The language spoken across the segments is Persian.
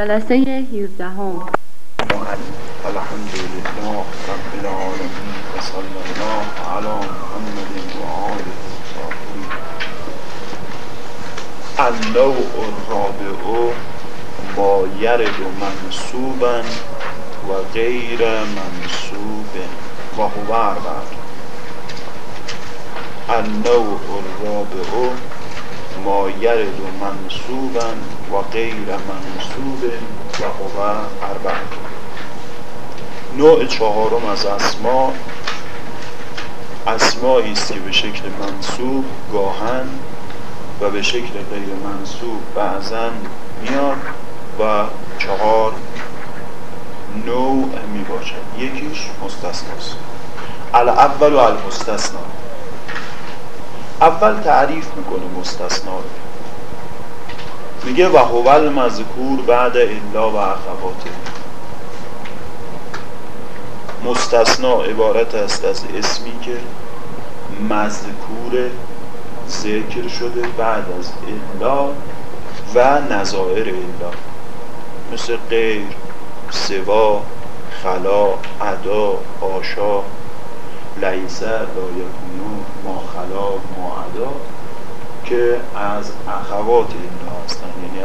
جلسه 17 هم. الحمد لله رب العالمين وصلى الله على محمد وآله الطاهرين النوع الرابع ما يرد منصوبا و غیر منصوب و هو اربعه النوع الرابع ما یرد منصوبا و غیر منصوب و هو اربعه. نوع چهارم از اسما اسمایی است که به شکل منصوب گاهن و به شکل غیر منصوب بعضا میاد و چهار نوع می باشد. یکیش مستثناست الاول و المستثنا اول تعریف می‌کنه مستثنا رو. میگه و هو المذکور بعد الا و اخواته مستثنا عبارت است از اسمی که مذکور ذکر شده بعد از الا و نظائر الا. مثل غیر سوا خلا ادا آشا لیسه لایکونو ما خلا ما ادا که از اخوات الا.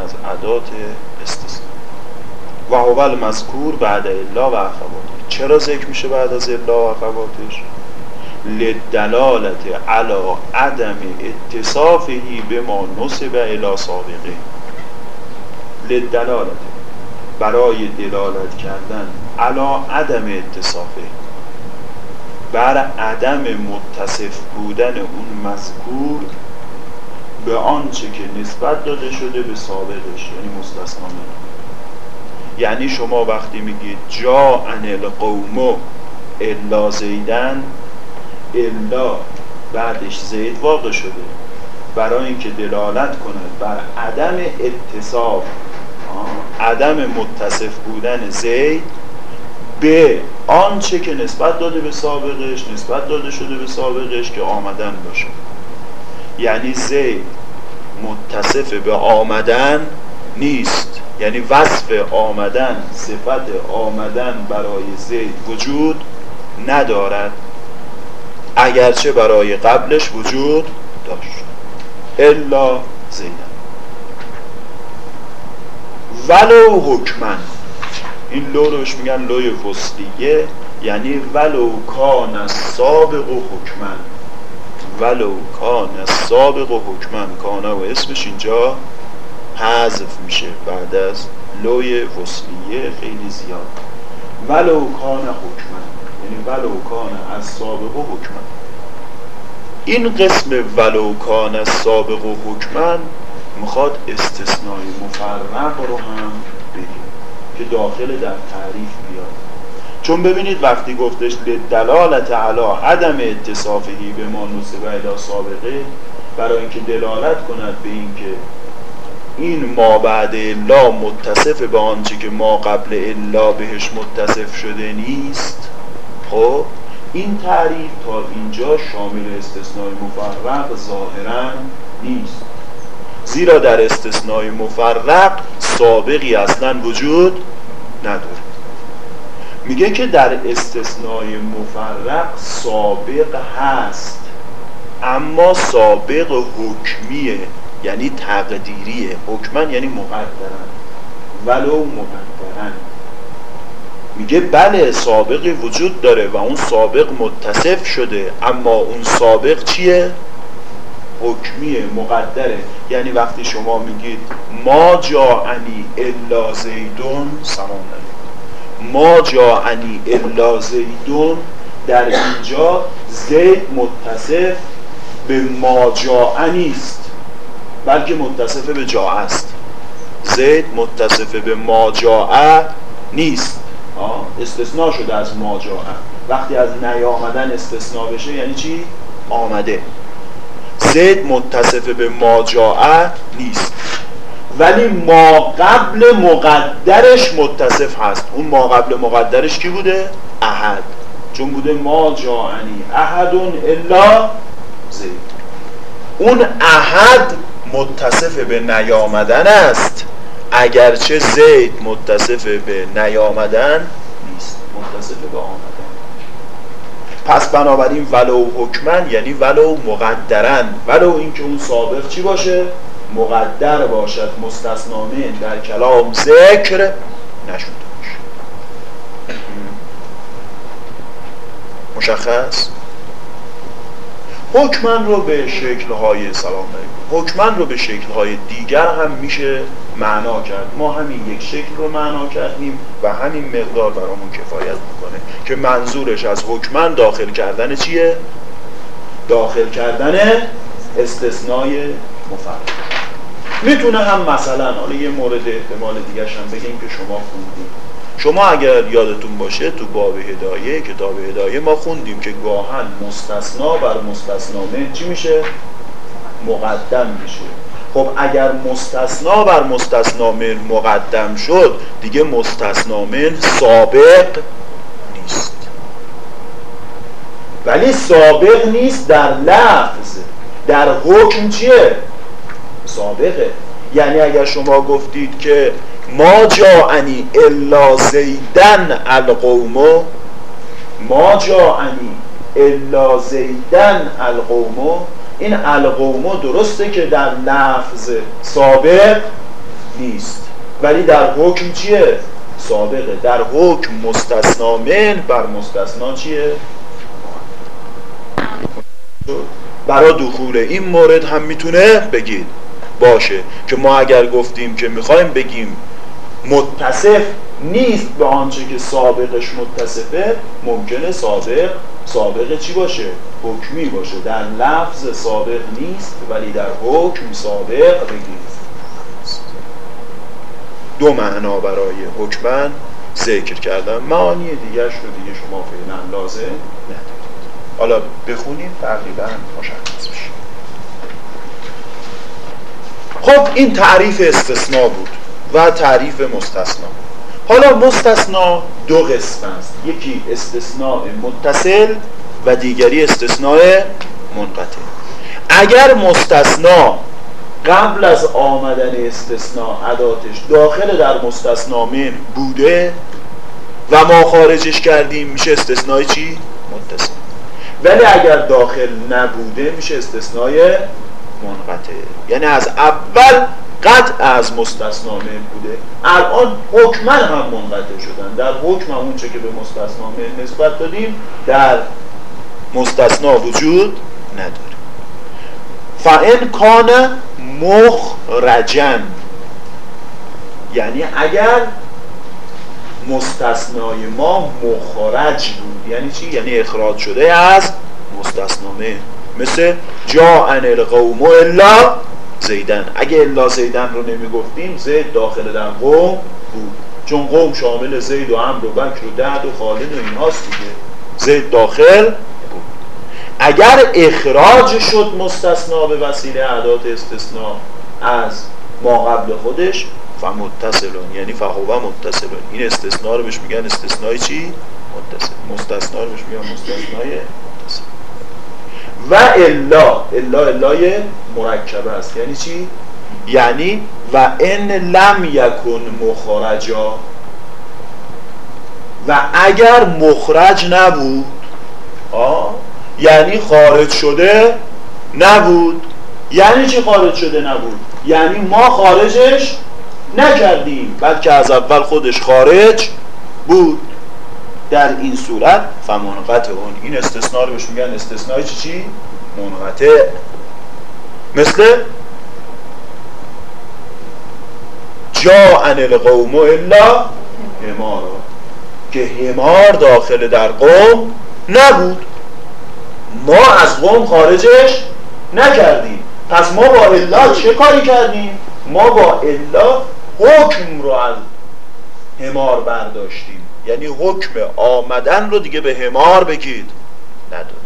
از عدات استثناء. و اول مذکور بعد الا و اخواتش. چرا ذکر میشه بعد از الا و اخواتش؟ لدلالت علا عدم اتصافهی به ما نصب الی سابقه لدلالت برای دلالت کردن علا عدم اتصافه. بر عدم متصف بودن اون مذکور به آنچه که نسبت داده شده به سابقش یعنی مستثنا یعنی شما وقتی میگید جا ان القوم الا زیدن الا بعدش زید واقع شده. برای اینکه دلالت کند بر عدم اتصاف عدم متصف بودن زید به آنچه که نسبت داده به سابقش نسبت داده شده به سابقش که آمدن باشه. یعنی زید متصف به آمدن نیست. یعنی وصف آمدن صفت آمدن برای زید وجود ندارد. اگرچه برای قبلش وجود داشت. الا زیدن ولو حکمن. این لو روش میگن لوی وصلیه یعنی ولو کان سابق و حکمن. ولو کان سابق و حکمن کانه و اسمش اینجا حذف میشه بعد از لوی وصلیه خیلی زیاد. ولو کان حکمن یعنی ولو کان از سابق و حکمن. این قسم ولو کان سابق و حکمن می‌خواد استثنای مفرق رو هم بگیم که داخل در تعریف بیاد. چون ببینید وقتی گفتش دلالت علا عدم اتصافهی به ما نصب الی سابقه برای اینکه دلالت کند به اینکه این ما بعد الا متصف به آنچه که ما قبل الا بهش متصف شده نیست خب این تعریف تا اینجا شامل استثنای مفرق ظاهرا نیست. زیرا در استثنای مفرق سابقی اصلا وجود نداره. میگه که در استثنای مفرق سابق هست اما سابق حکمیه یعنی تقدیریه. حکمن یعنی مقدرن. ولو مقدرن. میگه بله سابقی وجود داره و اون سابق متصف شده اما اون سابق چیه؟ حکمیه مقدره. یعنی وقتی شما میگید ما جاعنی الا زیدون سلام ما جاعنی الا زیدون در اینجا زید متصف به ما جاعنی است. بلکه متصف به جا است. زید متصف به ما جاع نیست. استثناء شده از ما جاع وقتی از نیامدن استثناء بشه یعنی چی؟ آمده. زید متصف به ما جاء نیست. ولی ما قبل مقدرش متصف هست. اون ما قبل مقدرش کی بوده؟ احد. چون بوده ما جاعنی. احدون الا زید. اون احد متصف به نیامدن است. اگرچه زید متصف به نیامدن نیست. متصف به آمدن. پس بنابراین ولو حکمن یعنی ولو مقدرن. ولو اینکه اون سابق چی باشه؟ مقدر باشد مستثنامه در کلام ذکر نشده مشخص؟ حکمن رو به شکلهای سلام داریم حکمن رو به شکلهای دیگر هم میشه معنا کرد. ما همین یک شکل رو معنا کردیم و همین مقدار برامون کفایت می‌کنه که منظورش از حکمن داخل کردن چیه؟ داخل کردن استثنای مفرد. می‌تونه هم مثلا حالا یه مورد احتمال دیگه هم بگیم که شما خوندیم شما اگر یادتون باشه تو باب هدایه کتاب هدایه ما خوندیم که گاهن مستثنا بر مستثنا چی میشه؟ مقدم میشه خب اگر مستثنا بر مستثنا مقدم شد دیگه مستثنا سابق نیست ولی سابق نیست در لفظ در حکم چیه؟ سابقه یعنی اگر شما گفتید که ما جاعنی الا زیدن القومو ما جاعنی الا زیدن القومو این القومو درسته که در لفظ سابق نیست ولی در حکم چیه؟ سابقه در حکم مستثنا من بر مستثنا چیه؟ برای دخول این مورد هم می‌تونه بگید باشه که ما اگر گفتیم که می‌خوایم بگیم متصف نیست به آنچه که سابقش متصفه ممکنه سابق سابق چی باشه؟ حکمی باشه. در لفظ سابق نیست ولی در حکم سابق بگیرید دو معنا برای حکمن ذکر کردم معانی دیگرش رو دیگه شما فعلا لازم ندارید. حالا بخونیم تقریبا مشخص بشه خب این تعریف استثناء بود و تعریف مستثنا حالا مستثنا دو قسم است. یکی استثناء متصل و دیگری استثناء منقطع. اگر مستثنا قبل از آمدن استثناء عداتش داخل در مستثنا من بوده و ما خارجش کردیم میشه استثناء چی؟ متصل. ولی اگر داخل نبوده میشه استثناء منقطع. یعنی از اول قطع از مستثنا بوده. الان حکمن هم منقطع شدن. در حکم اون چه که به مستثنا نسبت دادیم در مستثنا وجود نداره. فان کان مخرجن یعنی اگر مستثنای ما مخرج بود یعنی چی؟ یعنی اخراج شده از مستثنامه. مثل جا ان القوم الا زیدن. اگه الا زیدن رو نمی گفتیم زید داخل در قوم بود. چون قوم شامل زید و عمر و بکر و دهد و خالد و این هاست دیگه. زید داخل بود. اگر اخراج شد مستثنا به وسیله عدات استثناء از ما قبل خودش فمتصلون یعنی فهوه متصلون. این استثناء رو بهش میگن استثناء چی؟ متصل. مستثنا رو بهش میگن مستثنای و الا الا الای مرکبه است. یعنی چی؟ یعنی و ان لم یکن مخرجا. و اگر مخرج نبود آه یعنی خارج شده نبود. یعنی چی خارج شده نبود؟ یعنی ما خارجش نکردیم بلکه از اول خودش خارج بود. در این صورت فمنقطع اون. این استثناء رو بهش میگن استثناء چی چی؟ منقطع. مثل جا ان القوم الا همارا که همار داخل در قوم نبود. ما از قوم خارجش نکردیم. پس ما با الا چه کاری کردیم؟ ما با الا حکم رو از همار برداشتیم. یعنی حکم آمدن رو دیگه به همار بگید. نداره.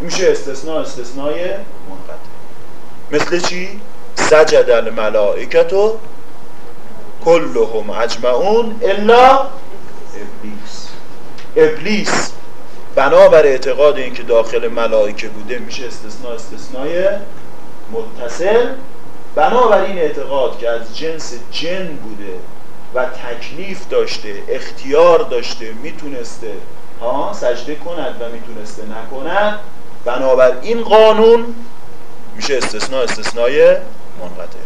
میشه استثناء استثنای منقطع. مثل چی؟ سجد الملائکتو کلهم اجمعون الا ابلیس. ابلیس. بنابر اعتقاد اینکه داخل ملائکه بوده میشه استثناء استثنای متصل. بنابراین اعتقاد که از جنس جن بوده و تکلیف داشته اختیار داشته می‌تونسته. ها سجده کند و می‌تونسته نکند. بنابراین قانون میشه استثناء استثنای منقطع.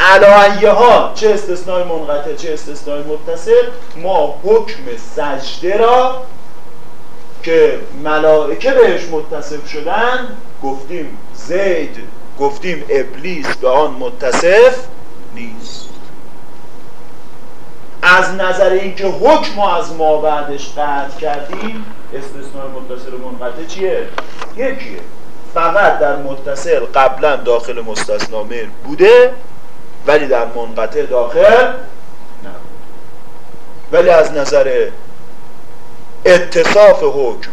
علایه ها چه استثنای منقطع چه استثنای متصل؟ ما حکم سجده را که ملائکه بهش متصف شدن گفتیم زید گفتیم ابلیس به آن متصف نیست. از نظر اینکه حکم از ما بعدش قطع کردیم استثناء متصل و منقطع چیه؟ یکیه فقط در متصل قبلا داخل مستثنامر بوده ولی در منقطع داخل نبود ولی از نظر اتصاف حکم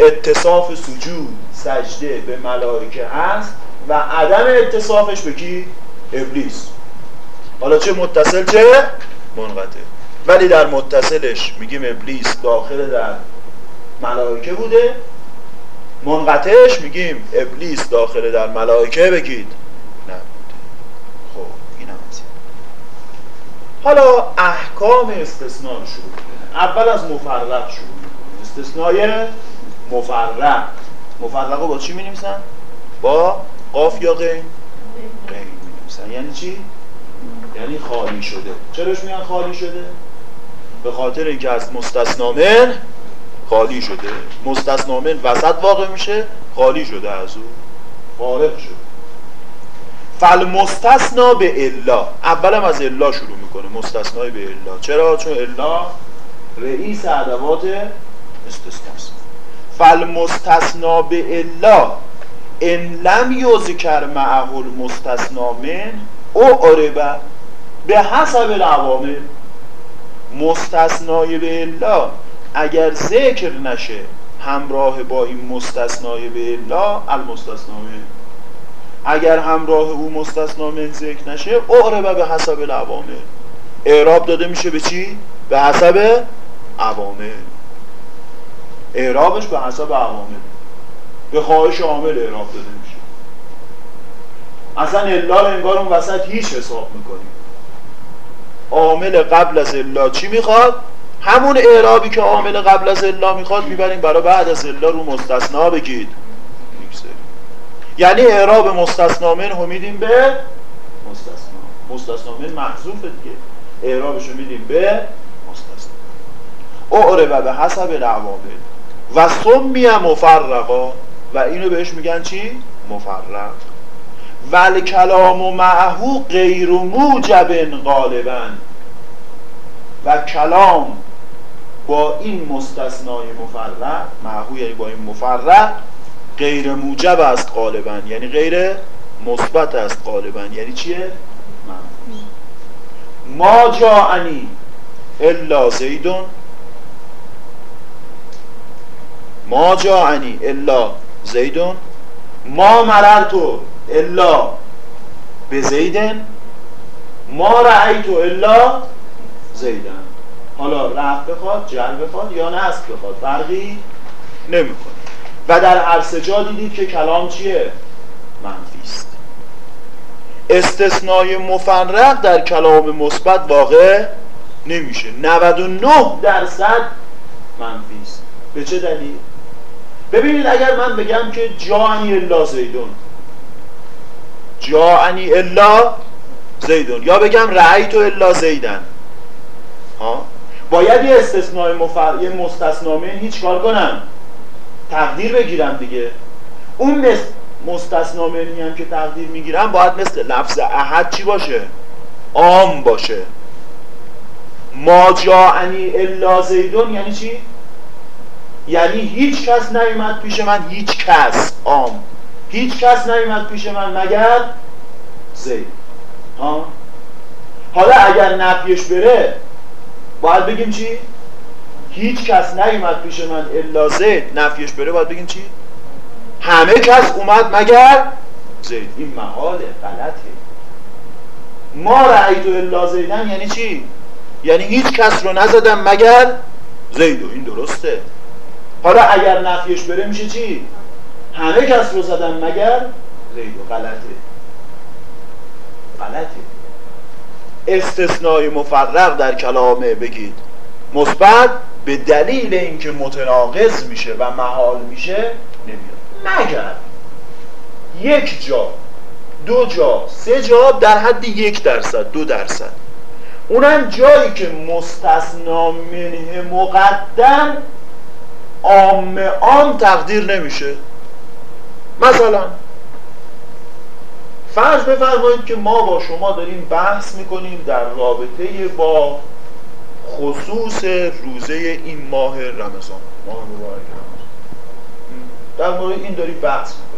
اتصاف سجود سجده به ملائکه هست و عدم اتصافش به کی؟ ابلیس حالا چه متصل چه؟ منقطع ولی در متصلش میگیم ابلیس داخل در ملائکه بوده. منقطعش میگیم ابلیس داخل در ملائکه بگید. نه خب این. هم حالا احکام استثناء رو شروع اول از مفرق شروع استثنای مفرق. مفرق رو با چی می با قاف یا غین؟ غین می یعنی چی؟ یعنی خالی شده. چراش میگن خالی شده؟ به خاطر اینکه از مستثنامن خالی شده مستثنامن وسط واقع میشه خالی شده از او فارغ شده. فل مستثنا به الا اولم از الا شروع می‌کنه مستثنای به الا. چرا؟ چون الا رئیس ادوات استثناست. فل مستثنا به الا ان لم یذکر معه المستثنا من او عربه به حسب العوامل. مستثنای به الا اگر ذکر نشه همراه با این مستثنای به الا المستثنامه اگر همراه او مستثنامه ذکر نشه اعربه به حسب العوامل. اعراب داده میشه به چی؟ به حسب عوامل. اعرابش به حسب عوامل. به خواهش عامل اعراب داده میشه. اصلا الا انگار اون وسط هیچ حساب می‌کنیم. عامل قبل از الا چی می‌خواد؟ همون اعرابی که عامل قبل از الا می‌خواد می‌بریم برای بعد از الا رو مستثنا بگید. یعنی اعراب مستثنا من هم میدیم به مستثنا. مستثنا من محذوف دیگه. اعرابش رو میدیم به مستثنا. اعرب به حسب العوامل. و سمی مفرقا. و اینو بهش میگن چی؟ مفرق. ول کلام و معهو غیر موجب غالبا. و کلام با این مستثنای مفرق معهو یعنی با این مفرق غیر موجب است غالبا. یعنی غیر مثبت است غالبا. یعنی چیه؟ ما جاعنی الا زیدون. ما جاعنی الا زیدون. ما مررتو الا به زیدن. ما رأیتو الا زیدن. حالا رفت بخواد جر بخواد یا نصب بخواد فرقی نمی‌کنه. و در هر سجا دیدید که کلام چیه؟ منفی است. استثنای مفرق در کلام مثبت واقع نمیشه. 99 درصد منفی است. به چه دلیل؟ ببینید اگر من بگم که جانی الا زیدون. جانی الا زیدون. یا بگم رأیتو الا زیدن. ها؟ باید یه استثناء مفر... یه مستثنامه هیچ کار کنم. تقدیر بگیرم دیگه. اون مست... مستثنامه هم که تقدیر می‌گیرم باید مثل لفظ احد چی باشه؟ عام باشه. ما جاعنی الا زیدون یعنی چی؟ یعنی هیچ کس نیومد پیش من هیچ کس. عام هیچ کس نیومد پیش من مگر زید. ها؟ حالا اگر نفیش بره باید بگیم چی؟ هیچ کس نیومد پیش من الا زید. نفیش بره باید بگیم چی؟ همه کس اومد مگر زید. این محاله غلطه. ما رأیتو الا زیدن یعنی چی؟ یعنی هیچ کس رو نزدم مگر زیدو این درسته. حالا اگر نفیش بره میشه چی؟ همه کس رو زدن مگر زیدو غلطه. غلطه. استثنای مفرق در کلامه بگید. مثبت به دلیل اینکه متناقض میشه و محال میشه نمیاد. مگر یک جا دو جا سه جا در حد یک درصد دو درصد. اونم جایی که مستثنا منه مقدم عام عام تقدیر نمیشه. مثلا فرض بفرمایید که ما با شما داریم بحث می‌کنیم در رابطه با خصوص روزه این ماه رمضان. ماه مبارک رمضان. در مورد این داریم بحث می‌کنیم.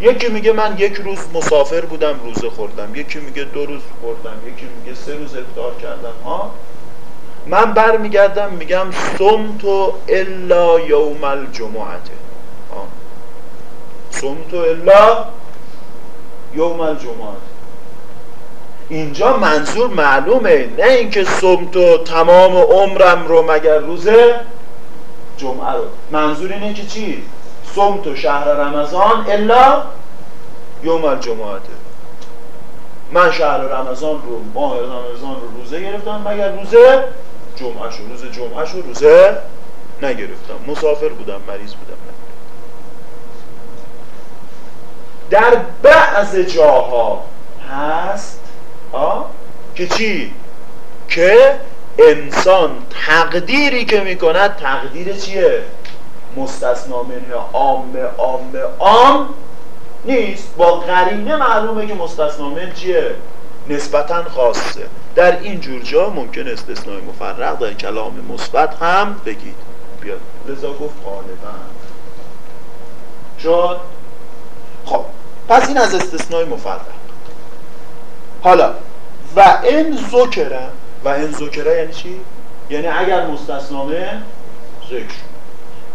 یکی میگه من یک روز مسافر بودم روزه خوردم. یکی میگه دو روز خوردم. یکی میگه سه روز افطار کردم. ها من برمیگردم میگم سمتو الا یوم الجمعه سمتو الا یوم الجمعه اینجا منظور معلومه نه اینکه سمتو تمام عمرم رو مگر روز جمعه رو. منظور اینه که چی؟ سمتو شهر رمضان الا یوم الجمعه من شهر رمضان رو ماه رمضان رو روزه گرفتم مگر روز جمعه شو روز جمعه شو روزه نگرفتم. مسافر بودم مریض بودم. در بعض جاها هست که چی؟ که انسان تقدیری که می‌کند تقدیر چیه؟ مستثنا منه عام عام عام نیست. با قرینه معلومه که مستثنا چیه؟ نسبتا خاصه. در این جور جا ممکن استثنای مفرق در کلام مثبت هم بگید. بیاد. لذا گفت غالبا. شد خب پس این از استثنای مفرق حالا و این ذکره و این ذکره یعنی چی؟ یعنی اگر مستثنامه ذکر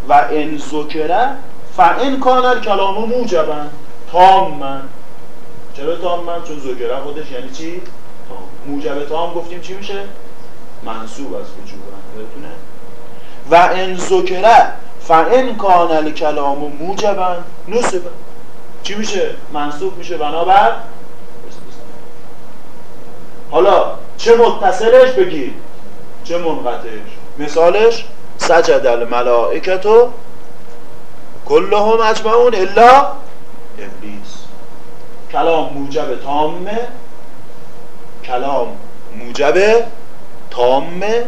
و این ذکره فان کانر کلامو موجبن تام من چرا تام من؟ چون ذکره خودش یعنی چی؟ تام موجب تام گفتیم چی میشه؟ منصوب از وجوبن بتونه و این ذکره فان کان کلامو موجبن نصبن چی میشه؟ منصوب میشه بنابر حالا چه متصلش بگید چه منقطعش مثالش سجد الملائکتو کلهم اجمعون الا کلام موجب تامه کلام موجب تامه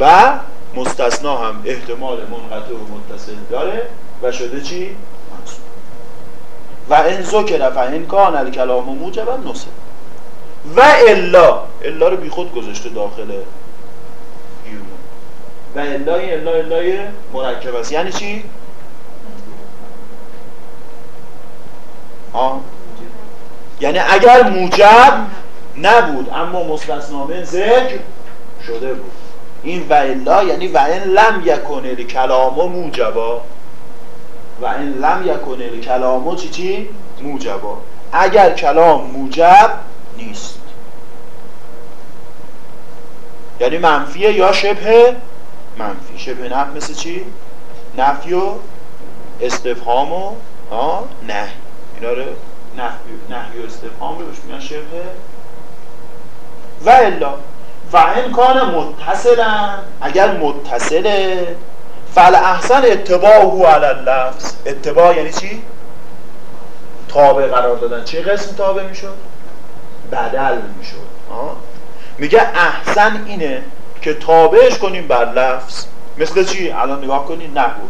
و مستثنا هم. احتمال منقطع و متصل داره. و شده چی؟ و ان ذکر فان کان الکلام موجبا نصب. و الا الا رو بی خود گذاشته داخل بیرون و الا الا الا مرکب است. یعنی چی؟ آه. یعنی اگر موجب نبود اما مستثنامه ذکر شده بود. این و الا یعنی و ان لم یکن الکلام موجبا. و این لم یکن کلامو چی چی؟ موجبا. اگر کلام موجب نیست. یعنی منفیه یا شبه منفی. شبه نفی مثل چی؟ نفی و استفهام و نه. اینا رو نفی و استفهام رو میگن شبه و الا و این کان متصلن اگر متصله فل احسن اتباع علی اللفظ. اتباع یعنی چی؟ تابع قرار دادن. چه قسم تابع می‌شد؟ بدل می‌شد. میگه احسن اینه که تابعش کنیم بر لفظ. مثل چی؟ الان نگاه کنید نحو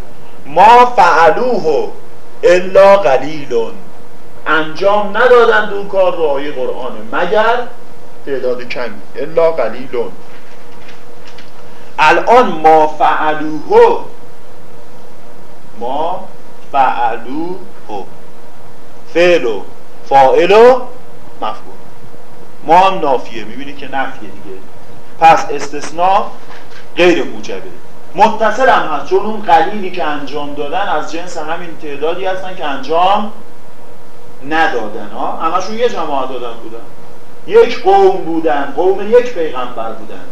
ما فعلوه الا قلیلون. انجام ندادند اون کار رو آیه قرآنه مگر؟ تعداد کمی. الا قلیلون. الان ما فعلوه. ما فعلو. هو فعل و فاعل و ما هم نافیه. می‌بینی که نفیه دیگه. پس استثناء غیر موجبه. متصل هم هست. چون اون قلیلی که انجام دادن از جنس همین تعدادی هستن که انجام ندادن ها همشون یه جماعت دادن بودن. یک قوم بودن قوم یک پیغمبر بودن.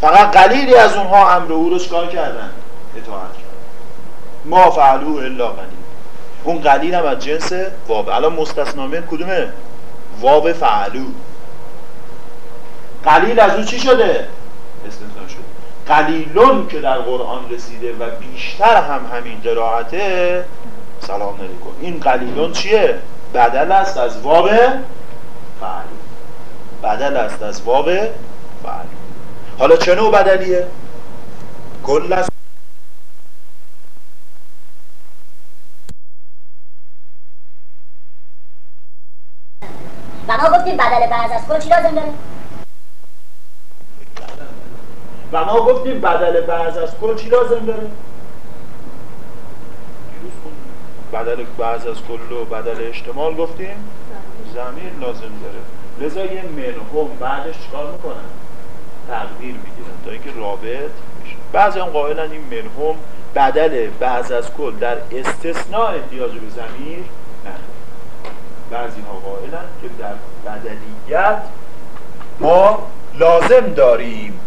فقط قلیلی از اونها امر او رو چکار کردن. اطاعت ما فعلو الا قلیل. اون قلیل هم از جنس واب الان مستثنامه کدومه؟ واو فعلو قلیل از او چی شده؟ استثناء شده. قلیلون که در قرآن رسیده و بیشتر هم همین قرائته سلام علیکم این قلیلون چیه؟ بدل است از واو فعلو بدل است از واو فعلو حالا چه نوع بدلیه؟ کل است. و ما گفتیم بدل بعض از کل چی لازم داره؟ و ما گفتیم بدل بعض از کل چی لازم داره؟ بدل بعض از کل و بدل احتمال گفتیم؟ زمین لازم داره. لذا یه منهم بعدش چیکار می‌کنن؟ تقدیر می‌گیرن. تا اینکه رابط میشه. بعضی هم قائلن این منهم بدل بعض از کل در استثناء احتیاج به زمیر نه. بعضی ها قائلن که در بدلیت ما لازم داریم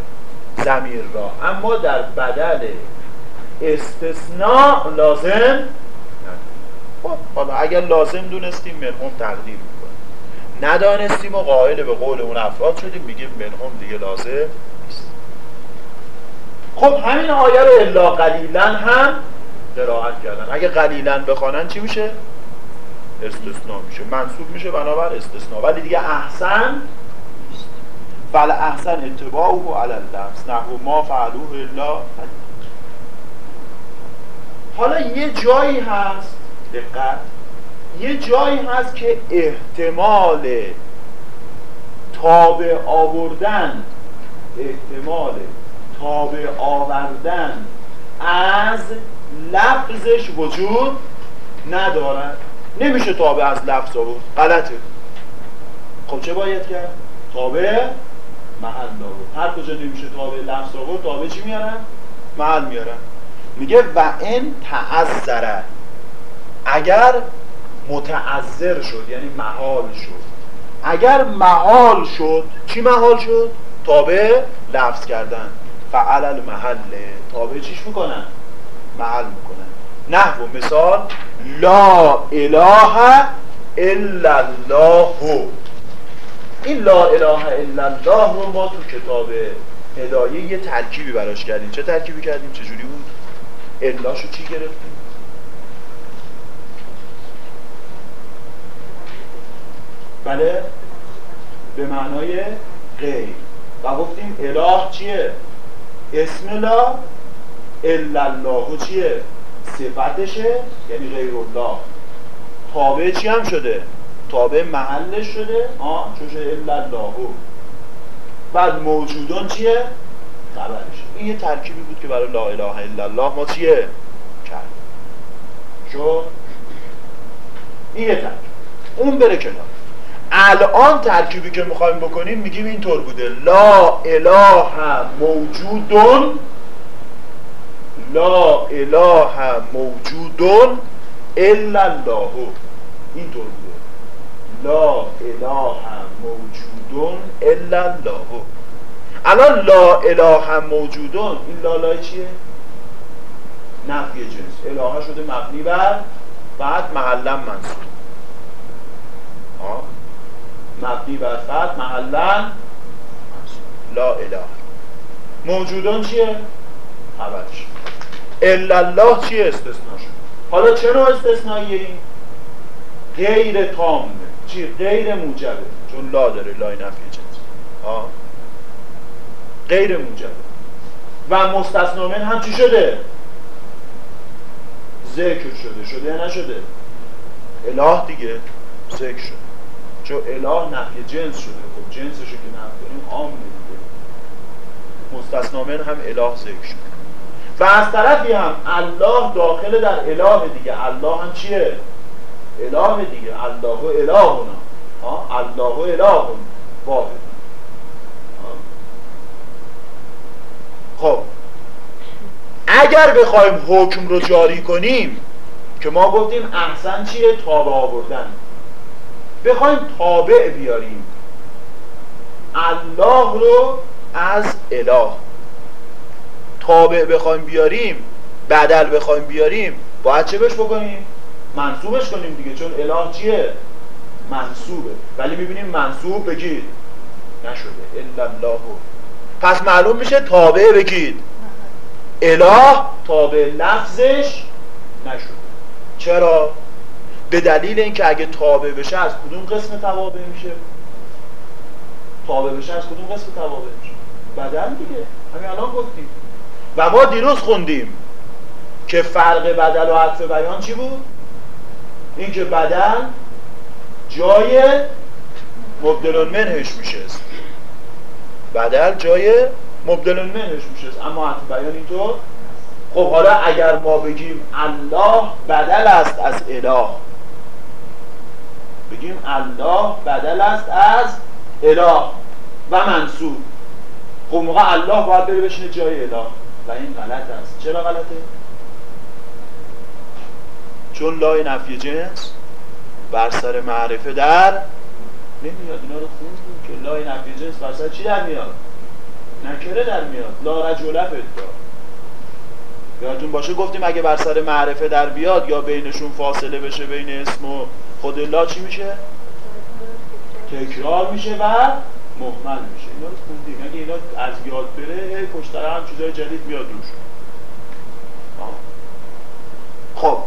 زمیر را. اما در بدل استثناء لازم. خب حالا اگر لازم دونستیم منهم تقدیر می‌کنیم. ندانستیم و قائل به قول اون افراد شدیم میگیم منهم دیگه لازم نیست. خب همین آیه رو الا قلیلا هم قرائت کردن. اگه قلیلا بخوانن چی میشه؟ استثناء میشه. منصوب میشه بنابر استثناء. ولی دیگه احسن نیست. فل احسن اتباعه علی اللفظ. نحو ما فعلوه الا حالا یه جایی هست دقت. یه جایی هست که احتمال تابع آوردن احتمال تابع آوردن از لفظش وجود ندارد نمیشه تابع از لفظ آورد. غلطه. خب چه باید کرد؟ تابع محل آورد. هر کجا نمیشه تابع لفظ آورد تابع چی میارن؟ محل میارن. میگه و این تعذره اگر متعذر شد یعنی محال شد. اگر محال شد چی محال شد؟ تابع لفظ کردن. فعل محله تابع چیش می‌کنن؟ محل می‌کنن. نحو مثال لا اله الا الله. این لا اله الا الله رو ما تو کتاب هدایه یه ترکیبی براش کردیم. چه ترکیبی کردیم؟ چه جوری بود؟ الاشو چی گرفتیم؟ بله. به معنای غیر. و گفتیم اله چیه؟ اسم لا الا الله چیه؟ صفتشه یعنی غیر الله. تابع چی هم شده؟ تابع محلش شده. آه چون شده الا الله بعد موجودان چیه؟ خبرش. این یه ترکیبی بود که برای لا اله الا الله ما چیه؟ کرد شد؟ این یه ترکیب. اون بره کنار. الان ترکیبی که می‌خوایم بکنیم میگیم اینطور بوده. لا اله موجودون لا اله موجودون الا الله. اینطور بوده. لا اله موجودون الا الله. الان لا اله موجودون این لالای چیه؟ نفی جنس. اله شده مبنی بر بعد محلا منصوب. مبنی بر بعد محلا لا اله. موجودون چیه؟ خبرش الا الله چیه؟ استثناء شد حالا چه نوع استثنائیه این؟ غیر تامه چی؟ غیر موجبه چون لا داره لای نفی جنس غیر موجبه و مستثنا من هم چی شده؟ ذکر شده. شده یا نشده؟ اله دیگه. ذکر شده. چون اله نفی جنس شده. خب جنسشو که نفی کنیم عام دیگه مستثنا من هم اله ذکر شده. و از طرفی هم الله داخل در اله دیگه. الله هم چیه؟ اله دیگه. الله و الهونا. الله و اله واحد. خب. اگر بخوایم حکم رو جاری کنیم که ما گفتیم احسن چیه؟ تابع آوردن. بخوایم تابع بیاریم. الله رو از اله. تابع بخوایم بیاریم بدل بخوایم بیاریم باید چه بش بکنیم؟ منصوبش کنیم دیگه چون اله چیه؟ منصوبه. ولی می‌بینیم منصوب بگید. نشده. الا الله. پس معلوم میشه تابع بگید. اله تابع لفظش نشده. چرا؟ به دلیل اینکه اگه تابع بشه از کدوم قسم توابع میشه؟ تابع بشه از کدوم قسم توابع میشه؟ بدل دیگه همین الان گفتیم و ما دیروز خوندیم که فرق بدل و عطف بیان چی بود؟ اینکه بدل جای مبدل منهش میشه بدل جای مبدل منهش میشه اما عطف بیان اینطور خب حالا اگر ما بگیم الله بدل است از اله بگیم الله بدل است از اله و منصوب خب موقع الله باید بره بشینه جای اله. و این غلط است. چرا غلطه؟ چون لای نفی جنس بر سر معرفه در نمیاد. اینا رو خوندیم که لای نفی جنس بر سر چی در میاد؟ نکره در میاد. لا رجوله فدا یادتون باشه گفتیم اگه بر سر معرفه در بیاد یا بینشون فاصله بشه بین اسم و خود لا چی میشه؟ تکرار میشه و محمل میشه. اینا رو خوندیم. اگه اینا از یاد بره پشت هم چیزای جدید میاد روش. خب.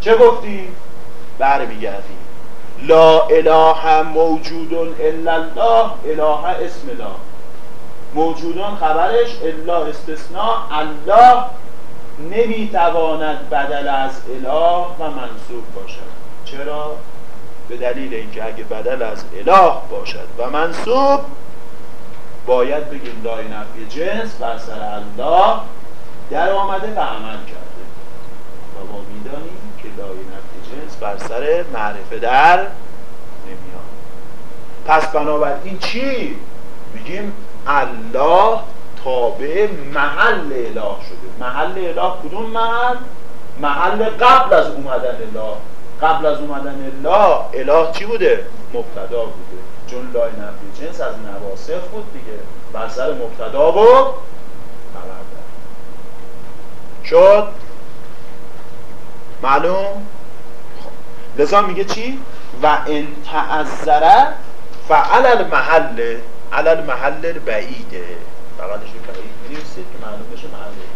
چه گفتیم؟ برمیگردیم. لا اله موجود الا الله اله اسم الله موجودان خبرش الا استثناء الله نمی‌تواند بدل از اله و منصوب باشد. چرا؟ به دلیل اینکه اگه بدل از اله باشد و منصوب باید بگیم لای نفی جنس بر سر الله در آمده و عمل کرده و ما می‌دانیم که لای نفی جنس بر سر معرفه در نمیاد پس بنابراین چی؟ میگیم الله تابع محل اله شده محل اله کدوم محل؟ محل قبل از اومدن اله قبل از اومدن اله اله چی بوده؟ مبتدا بوده. چون لای نفی جنس از نواسخ بود دیگه. بر سر مبتدا و خبر شد؟ معلوم؟ خب. لذا میگه چی؟ و ان تعذره فعل المحل. علی المحل بعیده بغلش بعید بنویسید که معلوم بشه محله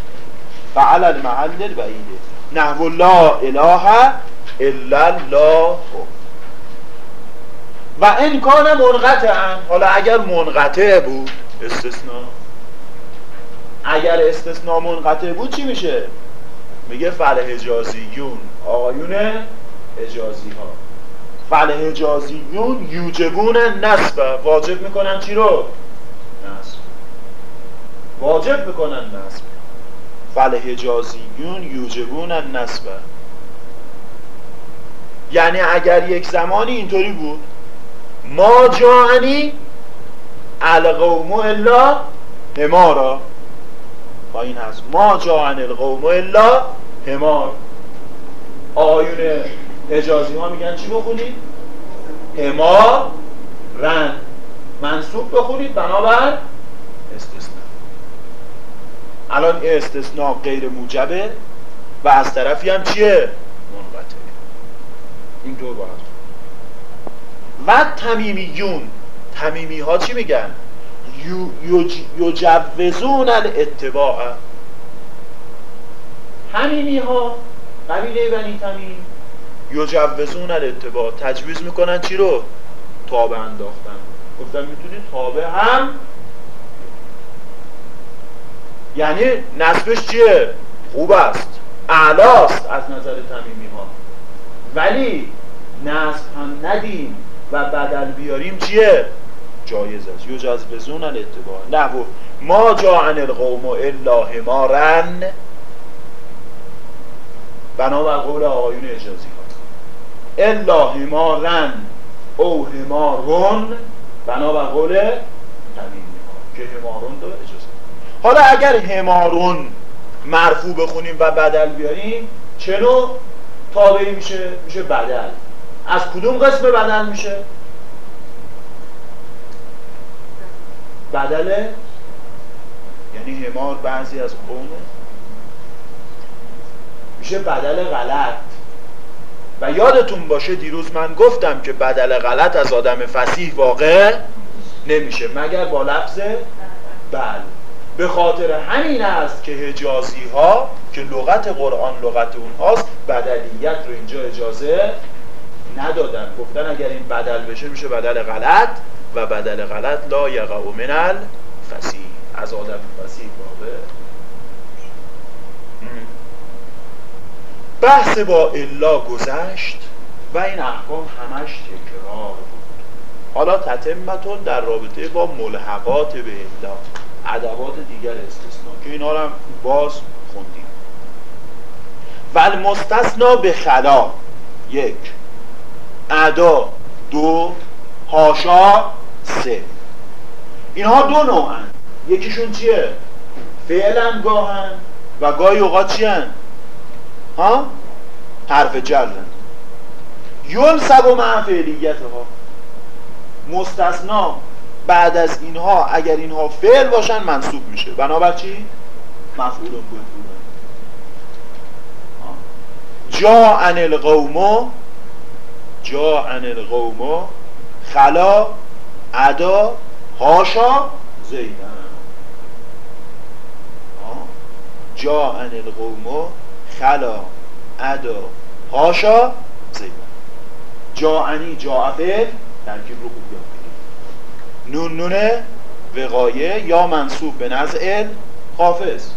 فعل المحل بعیده نحو لا اله الا الله و این کان منقطع حالا اگر منقطع بود استثناء. اگر استثناء منقطع بود چی میشه؟ میگه فل حجازیون آقایون حجازی ها فل حجازیون یوجبون نصب واجب می‌کنن چی رو؟ نصب واجب می‌کنن نصب فل حجازیون یوجبون نصب یعنی اگر یک زمانی اینطوری بود ما جانی القوم الا همارا. با این هست. ما جان القوم الا همار. آیون اجازی ها میگن چی بخونید؟ همار رن منصوب بخونید بنابر استثناء. الان استثناء غیر موجبه و از طرفی هم چیه؟ این دو باید و تمیمیون. تمیمی ها چی میگن؟ یجوزون الاتباع همینی ها قبیله بنی تمیم. یجوزون الاتباع تجویز می‌کنن چی رو؟ تابع انداختن. گفتن می‌تونی تابع هم یعنی نصبش چیه؟ خوب است. اعلاست از نظر تمیمی ها ولی نصب هم ندیم و بدل بیاریم چیه؟ جایز است. یجزبزون الاتباع نحو ما جاعن القوم الا همارن بنابر قول آقایون اجازی ها الا همارن او همارون بنابر قول تمیمی ها که همارون داره اجازه حالا اگر همارون مرفوع بخونیم و بدل بیاریم چه نوع؟ تابعی میشه؟ میشه بدل. از کدوم قسم بدل میشه؟ بدله؟ یعنی همار بعضی از قومه؟ میشه بدل غلط. و یادتون باشه دیروز من گفتم که بدل غلط از آدم فسیح واقع نمیشه. مگر با لفظ؟ بل به خاطر همین است که حجازی ها که لغت قرآن لغت اونهاست بدلیت رو اینجا اجازه ندادن. گفتن اگر این بدل بشه میشه بدل غلط و بدل غلط لا یقع من الفسیح. از آدم فسیح واقع بحث با الا گذشت و این احکام همش تکرار بود. حالا تتمتون در رابطه با ملحقات به الا. ادوات دیگر استثناء. که اینا هم باز خوندیم. و المستثنا به خلا. یک. ادا. دو. هاشا سه. اینها دو نوعن. یکیشون چیه؟ فعلا گاهن و گاهی اوقات چیه ها؟ حرف جرن. یون سب و مع فعلیت ها مستثنا بعد از اینها اگر اینها فعل باشن منصوب میشه. بنابر چی؟ مفعول جا ان القوم جا ان القوم خلا ادا هاشا زیدن جا ان القوم خلا ادا هاشا زیدن جا انی جا فعل ترکیب رو خوب نون نونه وقایه یا منصوب به نزع خافظ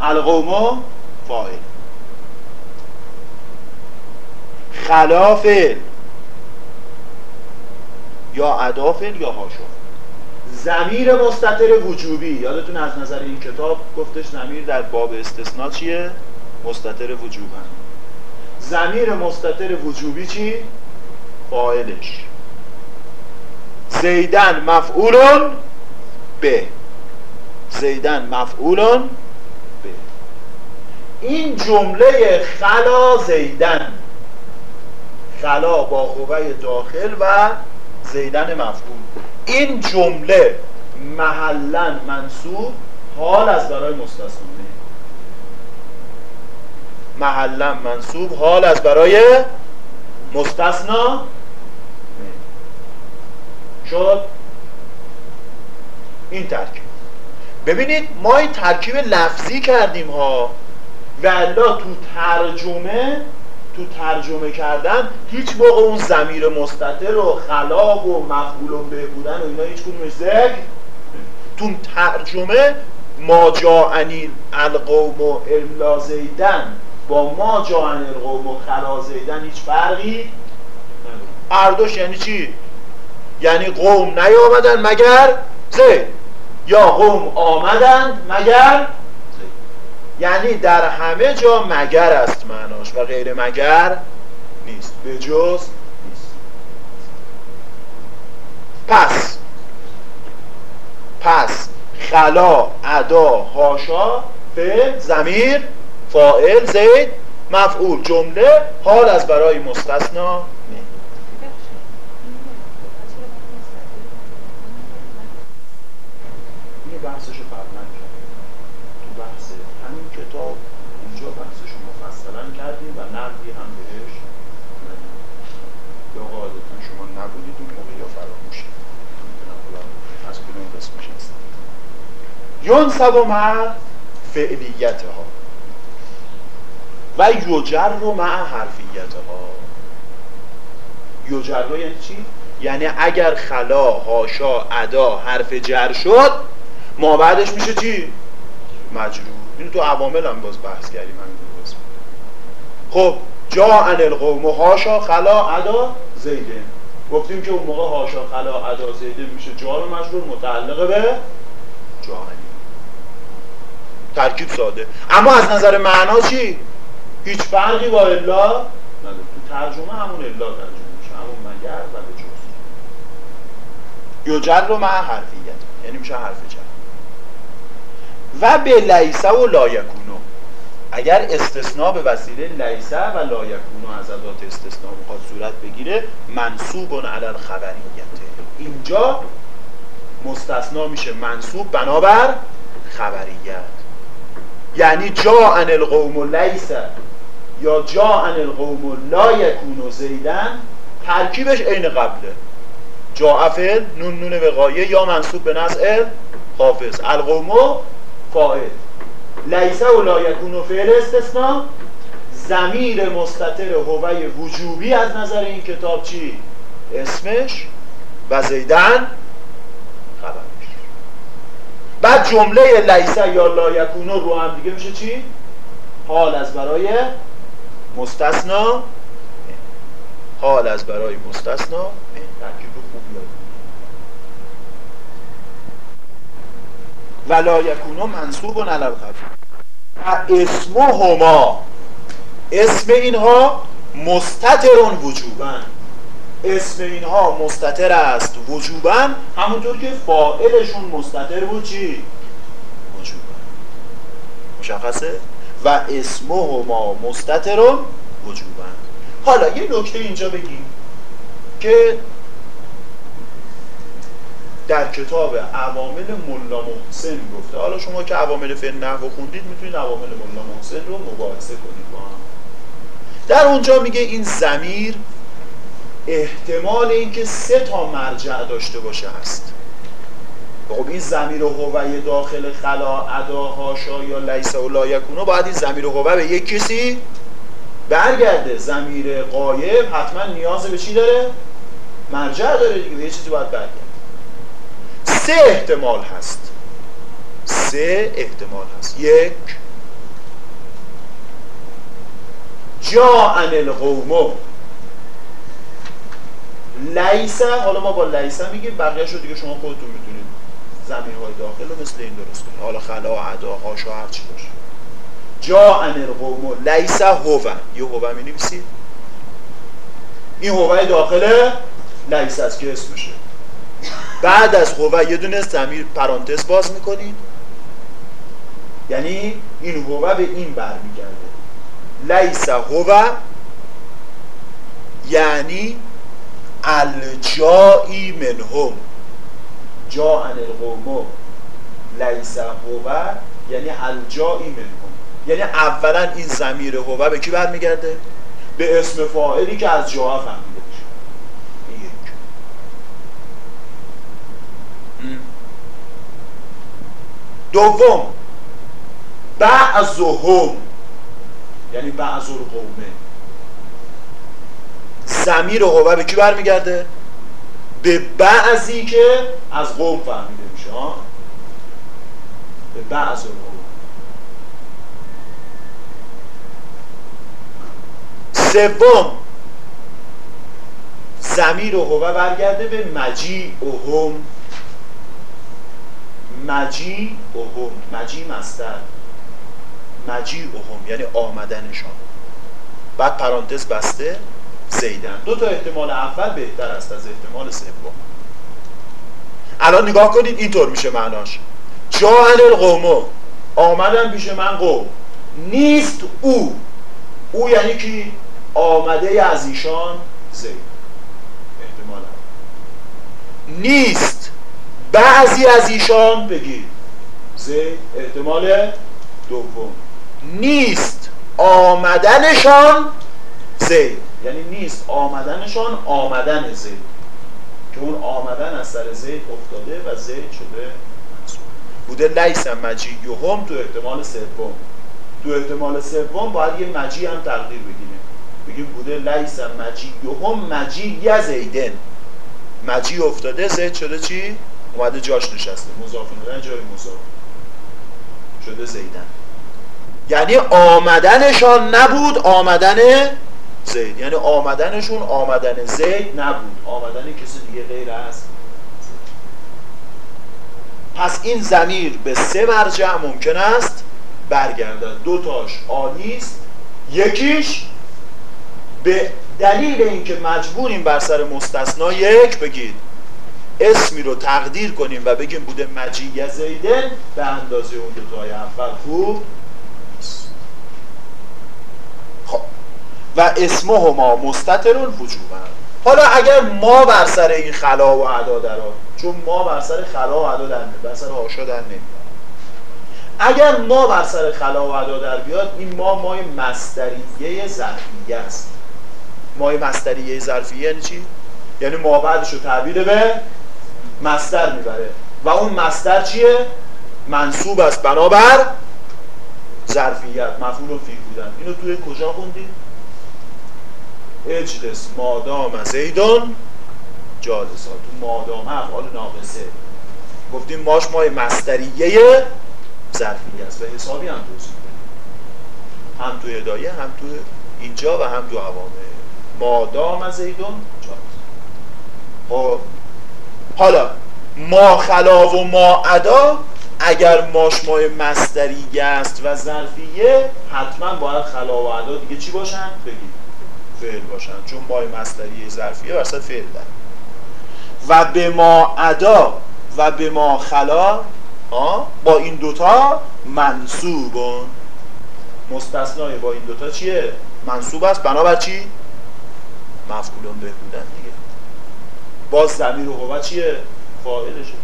القوم فاعل. خلاف یا ادافل یا هاشو زمیر مستطر وجوبی. یادتون از نظر این کتاب گفتش زمیر در باب استثناء چیه؟ مستطر وجوبن. زمیر مستطر وجوبی چی؟ فاعلش. زیدن مفعولون به. زیدن مفعولون به. این جمله خلا زیدن. خلا با قوه داخل و زیدن مفعول. این جمله محلا منصوب حال از برای مستثنا محلا منصوب حال از برای مستثنا. شد. این ترکیب. ببینید ما این ترکیب لفظی کردیم ها. و تو ترجمه تو ترجمه کردن هیچ موقع اون زمیر مستطر و خلاب و مفعول به بودن و اینا هیچ کدومش ذکر تو ترجمه ما جاعنی القوم و زیدن. با ما جاعنی القوم و خلا زیدن هیچ فرقی اردوش یعنی چی؟ یعنی قوم نیامدن مگر زید یا قوم آمدند مگر یعنی در همه جا مگر است معناش و غیر مگر نیست. به جز نیست. پس پس خلا ادا هاشا به زمیر فائل زید مفعول جمله حال از برای مستثنا بحثش رو کردیم تو بحث همین کتاب اونجا بحثش رو مفصلا کردیم و نقدی هم بهش یا قاعدتا شما نبودید اون موقع یا فراموشید از کدوم قسمش هست؟ ینصب مع فعلیت ها و یجر رو مع حرفیت ها رو یعنی چی؟ یعنی اگر خلا هاشا ادا حرف جر شد ما بعدش میشه چی؟ مجرور اینو تو عوامل هم باز بحث کردیم همین خب جا ان القوم هاشا خلا ادا زیده. گفتیم که اون موقع هاشا خلا ادا زیده میشه. جار مجرور متعلق به جاهنی ترکیب ساده. اما از نظر معنا چی؟ هیچ فرقی با الا نداره. تو ترجمه همون الا ترجمه میشه. همون مگر و به جز. یجر رو مع حرفیت. یعنی میشه حرف جر. و به لیسه و لایکونو اگر استثناء به وسیله لیسه و لایکونو از ادات استثناء بخواد صورت بگیره منصوب علی الخبریت. اینجا مستثنا میشه منصوب بنابر خبریت. یعنی جا ان القوم لیسه یا جا ان القوم لا یکون و زیدن ترکیبش عین قبله. جا افل نون نون وقایه یا منصوب به نزع حافظ. القوم فاعل لیسه و لا یکون و فعل استثناء. زمیر مستتر هوی وجوبی از نظر این کتاب چی؟ اسمش و زیدن خبرش. بعد جمله لیسه یا لا یکون رو هم دیگه میشه چی؟ حال از برای مستثنا حال از برای مستثنا ترکیب خوب یاد ولا یکونو منصوب و نلب خفی اسمهما اسم اینها مستترون وجوبن. اسم اینها مستتر است وجوبا همونطور که فائلشون مستتر بود چی؟ وجوبا مشخصه؟ و اسمهما مستترون وجوبا حالا یه نکته اینجا بگیم که در کتاب عوامل ملا محسن گفته. حالا شما که عوامل فعل نحو خوندید می‌تونید عوامل ملا محسن رو مقایسه کنید با هم. در اونجا میگه این زمیر احتمال اینکه سه تا مرجع داشته باشه هست. خب این زمیر و هوی داخل خلا ادا هاشا یا لیس و لایکونو باید این زمیر و هوی به یک کسی برگرده. زمیر قایب حتما نیاز به چی داره؟ مرجع داره دیگه یه چیزی باید برگرده. سه احتمال هست. سه احتمال هست. یک. جا ان القومو لیسه حالا ما با لیسه میگیم بقیه شو دیگه شما خودتون می‌تونید زمین های داخل رو مثل این درست کنید. حالا خلا عدا هاشا هر چی باشه. جا ان القومو لیسه هوه یه هوه می نویسید این هوه داخل لیسه است که اسمشه. بعد از هوه یه دونه زمیر پرانتز باز می‌کنید یعنی این هوه به این برمیگرده لیس هو یعنی الجایی منهم. جا ان القوم. لیس هو یعنی الجایی منهم. یعنی اولا این زمیر هو به کی برمیگرده؟ به اسم فاعلی که از جا فهمیده میشه یک دوم بعضهم یعنی بعض القومه زمیر قوه به کی برمیگرده؟ به بعضی که از قوم فهمیده میشه ها؟ به بعض القوم سوم زمیر و قوه برگرده به مجی و هم مجی و هم مجی مستر. مجیع هم یعنی آمدنشان. بعد پرانتز بسته زیدن. دو تا احتمال اول بهتر است از احتمال سوم. الان نگاه کنید اینطور میشه معناش. جاهل القومو آمدن پیش من قوم. نیست او. او یعنی کی؟ آمده از ایشان زید. احتمال نیست. بعضی از ایشان بگید زید احتمال دوم. نیست آمدنشان زید یعنی نیست آمدنشان آمدن زید که اون آمدن از سر افتاده و زید شده بوده لیس مجی هم تو احتمال سوم. تو احتمال سوم باید یه مجی هم تقدیر بگیریم. بگیم بوده لیس مجی هم مجی زیدن مجی افتاده زید شده چی؟ اومده جاش نشسته. مضاف جای مضاف. شده زیدن. یعنی آمدنشان نبود آمدن زید. یعنی آمدنشون آمدن زید نبود. آمدن کسی دیگه غیر است پس این زمیر به سه مرجع ممکن است برگردد. دو تاش یکیش به دلیل اینکه مجبوریم بر سر مستثنا یک بگید. اسمی رو تقدیر کنیم و بگیم بوده مجیه زیدن به اندازه اون دو تای اول خوب و اسمهما مستترون وجوبا حالا اگر ما بر سر این خلا و عدا در چون ما بر سر خلا و عدا در بر سر آشا در اگر ما بر سر خلا و ادا در بیاد این ما مای مستریه ظرفیه است. مای مستریه ظرفیه یعنی چی؟ یعنی ما بعدش رو تعبیر به مستر می‌بره. و اون مستر چیه؟ منصوب است. بنابر ظرفیت مفعول فی بودن. اینو توی کجا خوندیم؟ اجلس مادام زیدون جالسا تو مادام افعال ناقصه. گفتیم ماش مای مستریه ظرفی است. و حسابی هم توضیح هم تو هدایه هم تو اینجا و هم تو عوامه مادام زیدون جالس. خب حالا ما خلا و ما ادا اگر ماش مای مستریه است و ظرفیه حتما باید خلا و ادا دیگه چی باشن؟ بگید فعل باشن چون مای مستریه ظرفیه وسط فعل دارن و به ما ادا و به ما خلا با این دوتا منصوبون مستثنای با این دوتا چیه؟ منصوب است بنابر چی؟ مفعولون به باز زمیر و چیه؟ فاعلشه.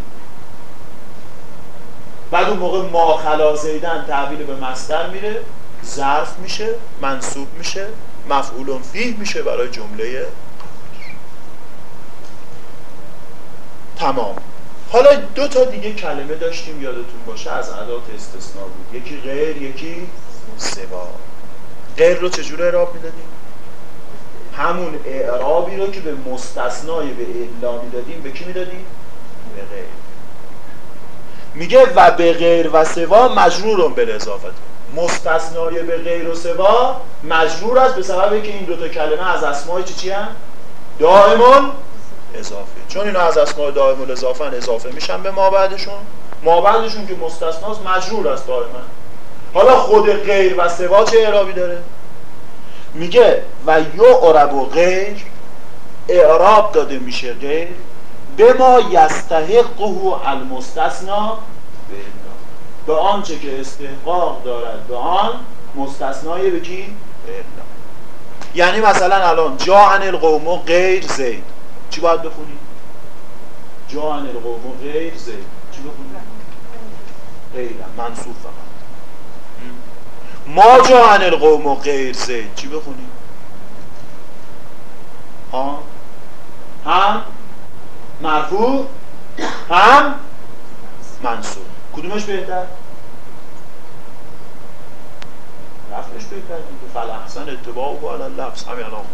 بعد اون موقع ما خلا زیدن تحویل به مستر میره ظرف میشه منصوب میشه مفعول فیه میشه برای جمله تمام. حالا دو تا دیگه کلمه داشتیم یادتون باشه از عدات استثناء بود. یکی غیر یکی سوا. غیر رو چجور اعراب می‌دادیم؟ همون اعرابی رو که به مستثنای به الا می‌دادیم به کی می‌دادیم؟ به غیر. میگه و به غیر و سوا مجرورم به اضافت مستثنای به غیر و سوا مجرور است به سبب که این دوتا کلمه از اسمای چی چی هم؟ دائمون اضافه. چون اینا از اسمای دائمون اضافه اضافه میشن به ما بعدشون. ما بعدشون که مستثناست مجرور است دائما. حالا خود غیر و سوا چه اعرابی داره؟ میگه و یو عرب و غیر اعراب داده میشه غیر به ما یستحقه المستثنا به آنچه که استحقاق دارد به آن مستثنای به کی؟ یعنی مثلا الان جا عن القوم غیر زید چی باید بخونی؟ جا عن القوم غیر زید چی بخونی؟ غیر منصوب فقط ما جا عن القوم غیر زید. چی بخونی؟ ها؟ هم؟ مرفوع؟ هم؟ منصوب کدومش بهتر؟ رفعش بهتر دیگه. فلحسن اتباع و علی لفظ همین الان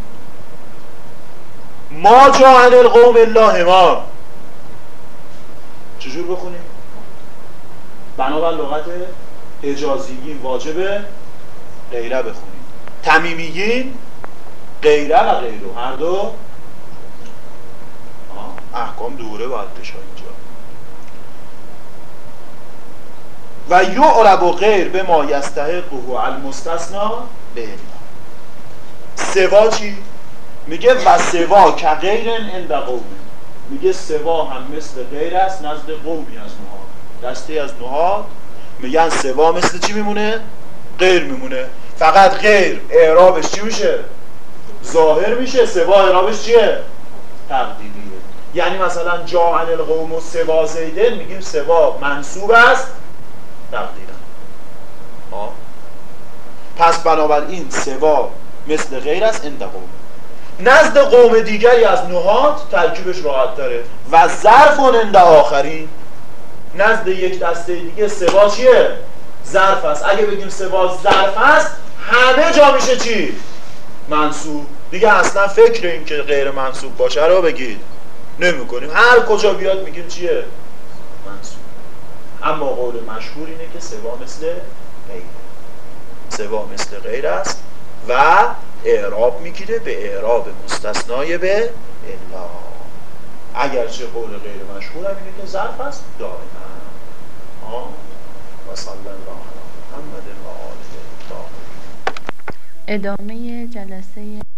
ما جاهن القوم الله ما. چجور بخونیم؟ بنابر لغت اجازیین واجبه. غیره بخونیم تمیمیین غیره و غیره. هر دو احکام دوره باید بشه اینجا. و یعرب و غیر به ما یستحقه المستثنا به سوا چی؟ میگه و سوا که غیر عند قوم. میگه سوا هم مثل غیر است نزد قومی از نهاد دسته از نهاد میگن سوا مثل چی میمونه؟ غیر میمونه. فقط غیر. اعرابش چی میشه؟ ظاهر میشه. سوا اعرابش چیه؟ تقدیریه. یعنی مثلا جاهن القوم و سوا زیدن میگیم سوا منصوب است تقدیرا پس بنابراین سوا مثل غیر است اند قوم. نزد قوم دیگری از نهات ترکیبش راحت داره. و ظرف اند آخرین. نزد یک دسته دیگه سوا چیه؟ ظرف است. اگه بگیم سوا ظرف است همه جا میشه چی؟ منصوب. دیگه اصلا فکر این که غیر منصوب باشه رو بگید. نمی کنیم هر کجا بیاد میگیم چیه؟ منصوب. اما قول مشهور اینه که سوا مثل غیر سوا مثل غیر است و اعراب می‌گیره به اعراب مستثنای به الا. اگرچه قول غیر مشهور هم اینه که ظرف است دائما. و صلی الله محمد ادامه جلسه